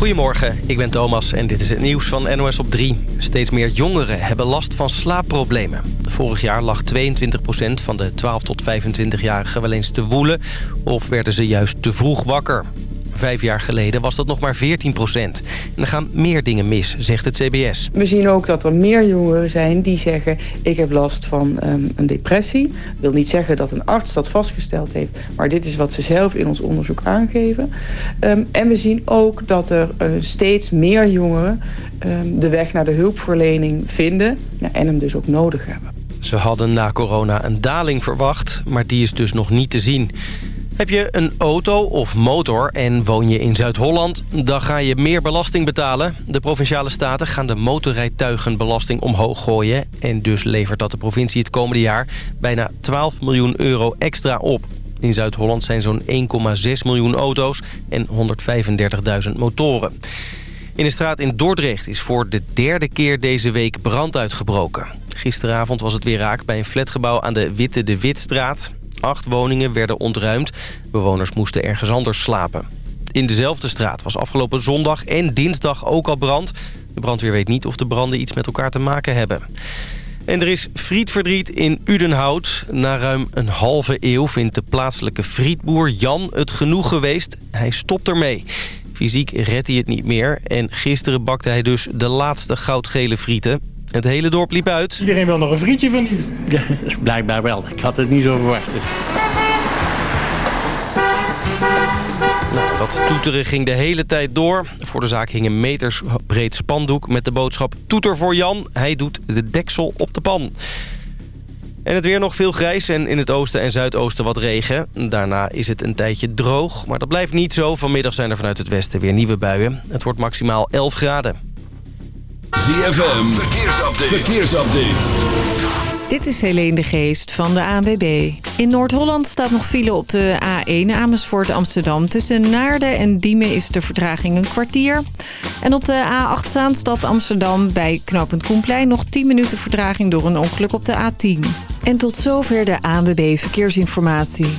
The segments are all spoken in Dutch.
Goedemorgen, ik ben Thomas en dit is het nieuws van NOS op 3. Steeds meer jongeren hebben last van slaapproblemen. Vorig jaar lag 22% van de 12 tot 25-jarigen wel eens te woelen... of werden ze juist te vroeg wakker. Vijf jaar geleden was dat nog maar 14 procent. En er gaan meer dingen mis, zegt het CBS. We zien ook dat er meer jongeren zijn die zeggen... ik heb last van um, een depressie. Dat wil niet zeggen dat een arts dat vastgesteld heeft... maar dit is wat ze zelf in ons onderzoek aangeven. Um, en we zien ook dat er uh, steeds meer jongeren... Um, de weg naar de hulpverlening vinden... En hem dus ook nodig hebben. Ze hadden na corona een daling verwacht, maar die is dus nog niet te zien. Heb je een auto of motor en woon je in Zuid-Holland... dan ga je meer belasting betalen. De Provinciale Staten gaan de motorrijtuigenbelasting omhoog gooien... en dus levert dat de provincie het komende jaar... bijna 12 miljoen euro extra op. In Zuid-Holland zijn zo'n 1,6 miljoen auto's en 135.000 motoren. In de straat in Dordrecht is voor de derde keer deze week brand uitgebroken. Gisteravond was het weer raak bij een flatgebouw aan de Witte de Witstraat. Acht woningen werden ontruimd. Bewoners moesten ergens anders slapen. In dezelfde straat was afgelopen zondag en dinsdag ook al brand. De brandweer weet niet of de branden iets met elkaar te maken hebben. En er is frietverdriet in Udenhout. Na ruim een halve eeuw vindt de plaatselijke frietboer Jan het genoeg geweest. Hij stopt ermee. Fysiek redt hij het niet meer. En gisteren bakte hij dus de laatste goudgele frieten. Het hele dorp liep uit. Iedereen wil nog een frietje van u. Ja, blijkbaar wel. Ik had het niet zo verwacht. Nou, dat toeteren ging de hele tijd door. Voor de zaak hing een meters breed spandoek met de boodschap... Toeter voor Jan, hij doet de deksel op de pan. En het weer nog veel grijs en in het oosten en zuidoosten wat regen. Daarna is het een tijdje droog, maar dat blijft niet zo. Vanmiddag zijn er vanuit het westen weer nieuwe buien. Het wordt maximaal 11 graden. ZFM, verkeersupdate. verkeersupdate. Dit is Helene de Geest van de ANWB. In Noord-Holland staat nog file op de A1 Amersfoort Amsterdam. Tussen Naarden en Diemen is de vertraging een kwartier. En op de A8 Zaanstad Amsterdam bij knooppunt Koenplein... nog 10 minuten vertraging door een ongeluk op de A10. En tot zover de ANWB Verkeersinformatie.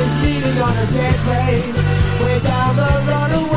is leaving on a jet plane. Way down the runaway.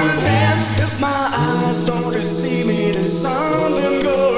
If my eyes don't deceive me, there's something going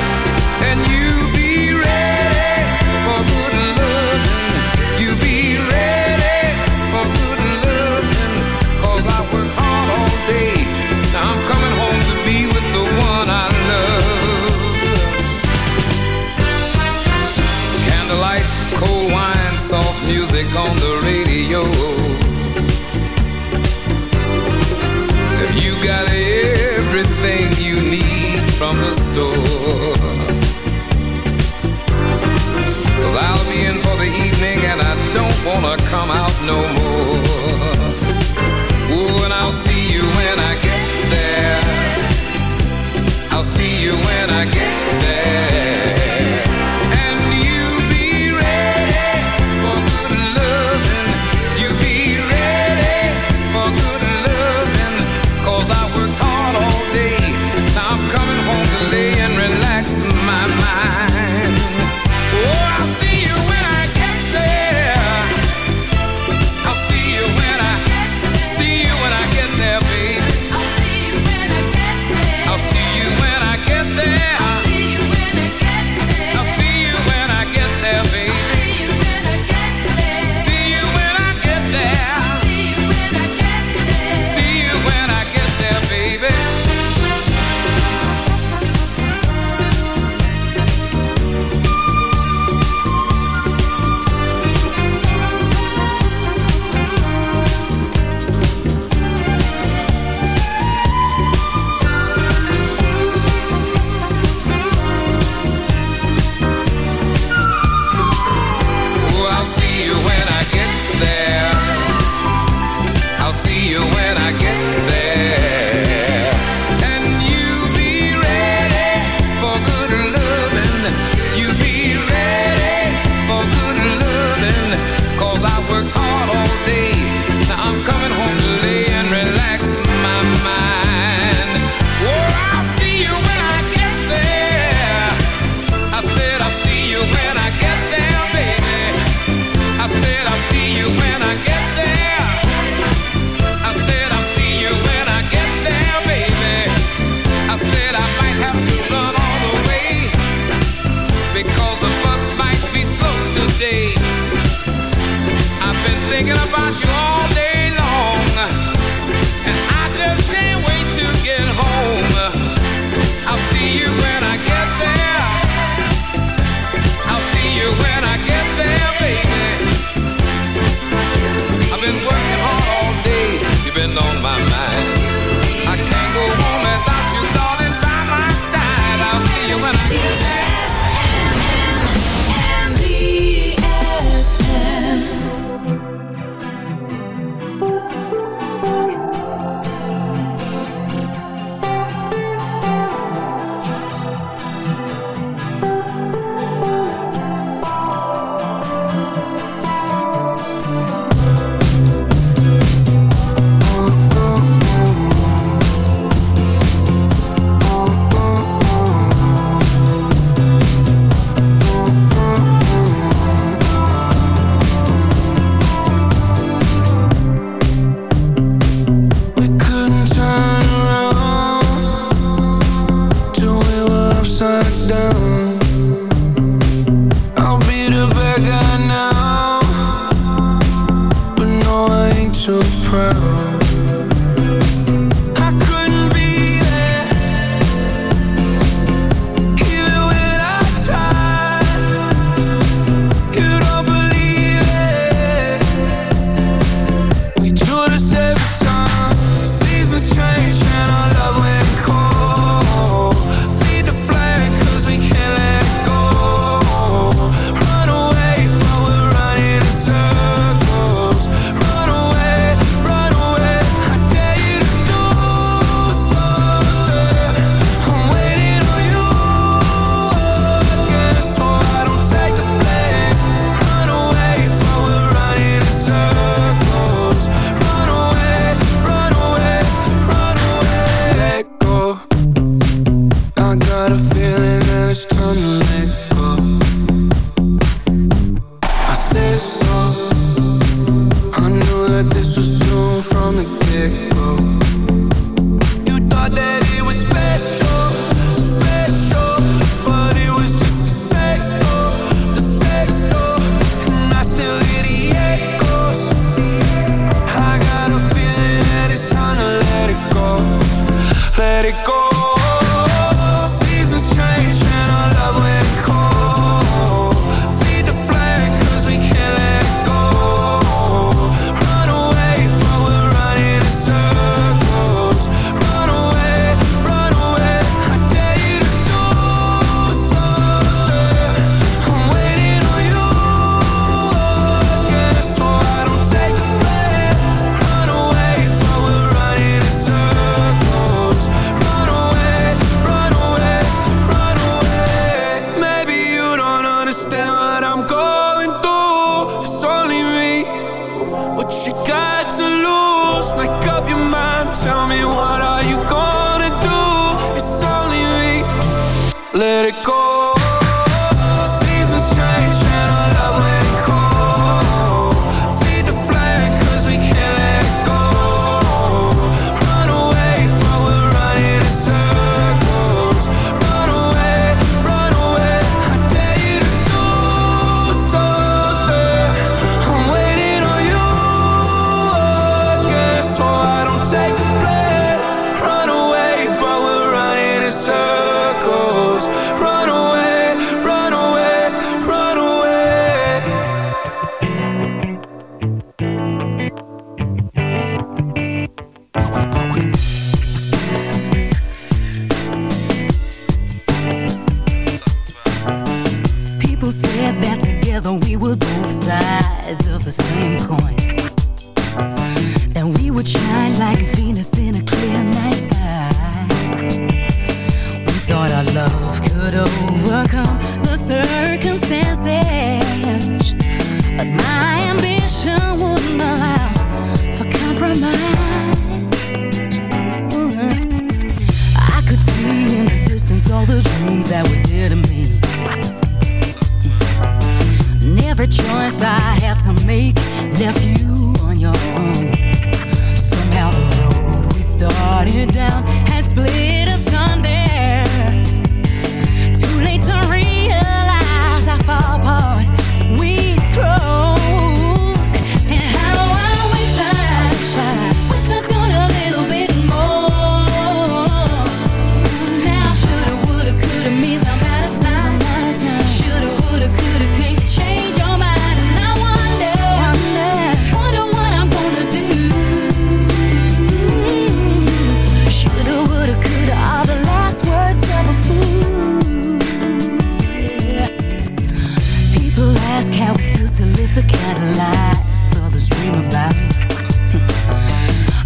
store. Cause I'll be in for the evening and I don't wanna come out no more. Oh, and I'll see you when I get there. I'll see you when I get there.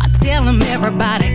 I tell them everybody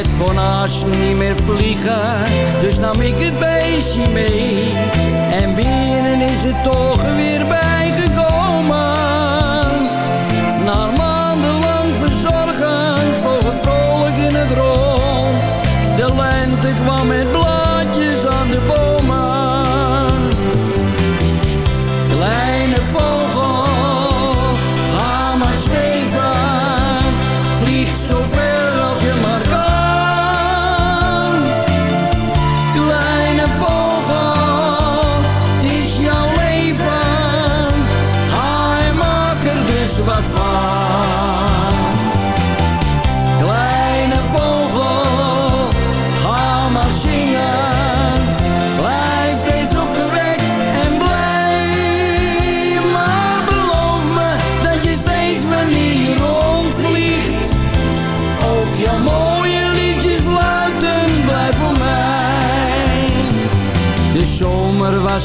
Het kon haast niet meer vliegen, dus nam ik het beestje mee. En binnen is het toch weer bij.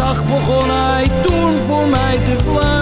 zag begon hij toen voor mij te vlaan.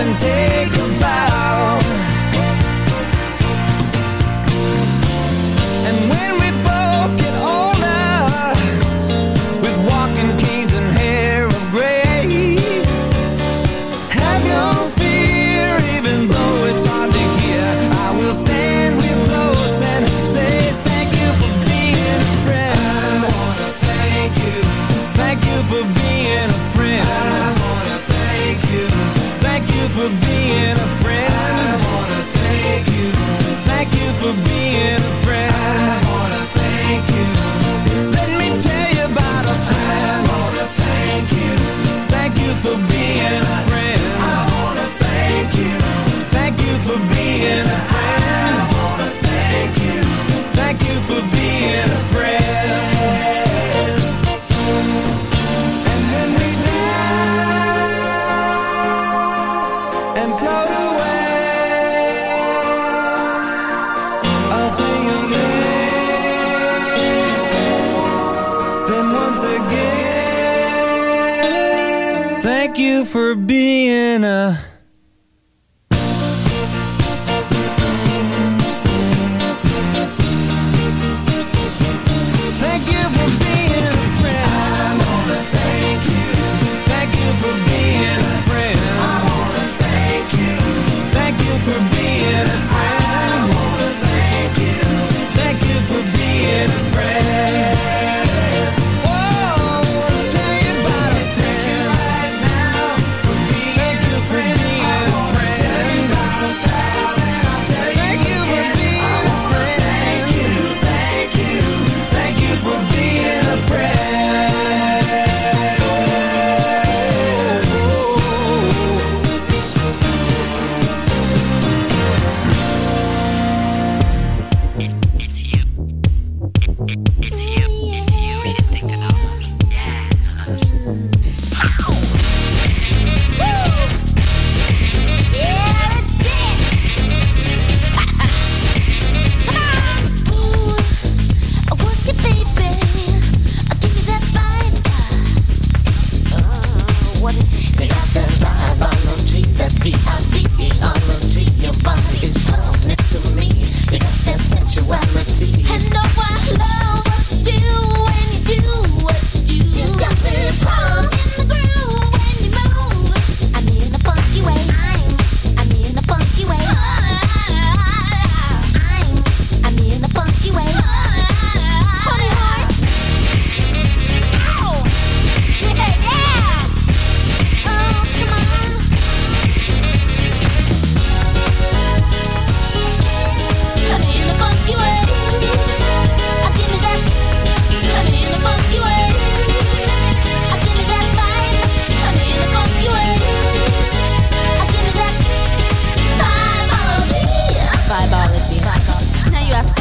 And take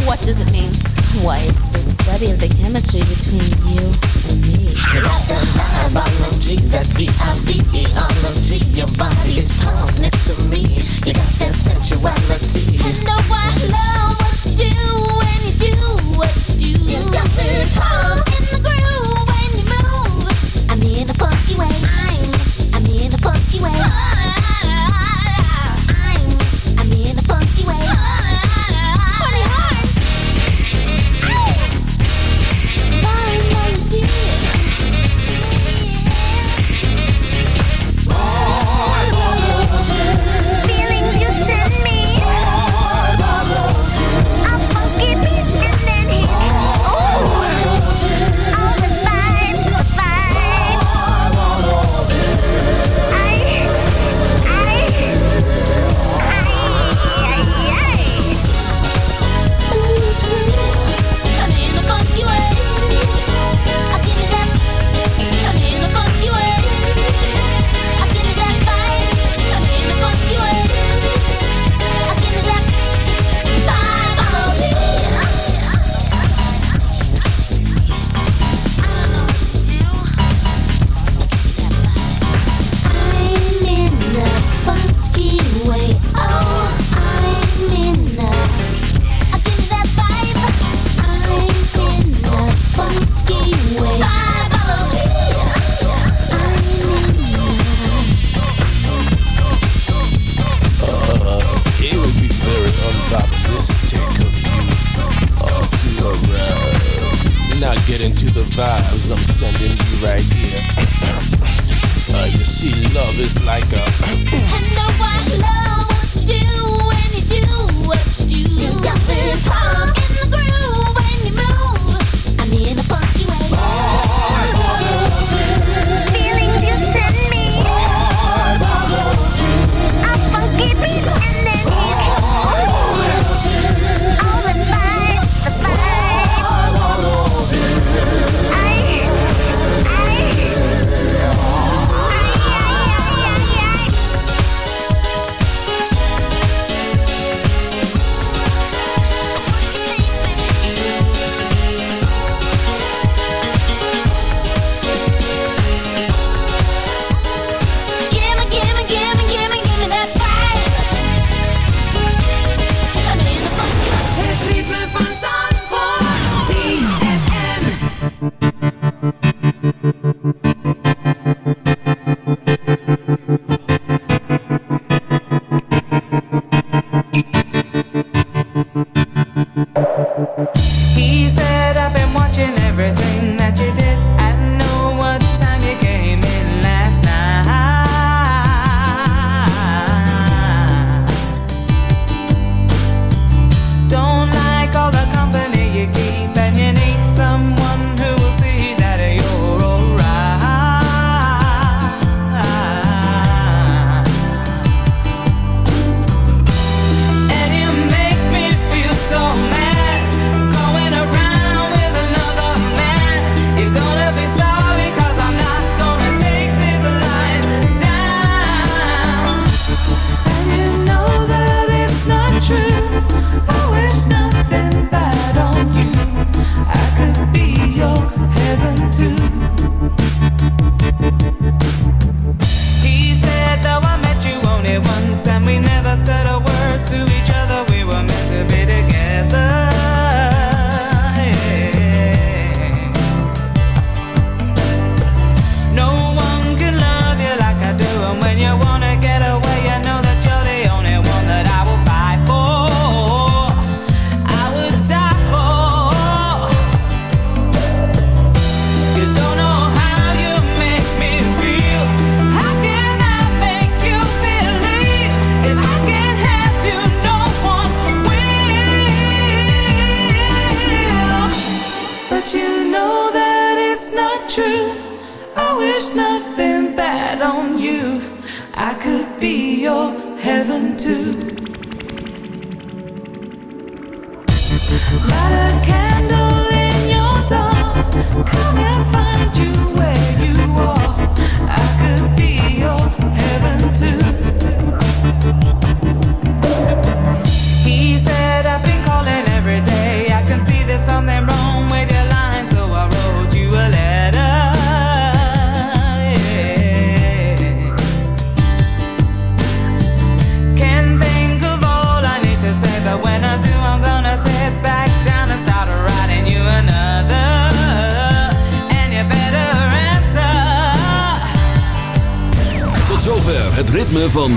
What does it mean? Why, it's the study of the chemistry between you and me. Like the high biology, that B-I-B-E-ology. Your body is calling to me. You got that sensuality. And now I love what you do when you do what you do. You got me calm. She love is like a. I know love what you do when you do what you do. Got me in the groove when you move.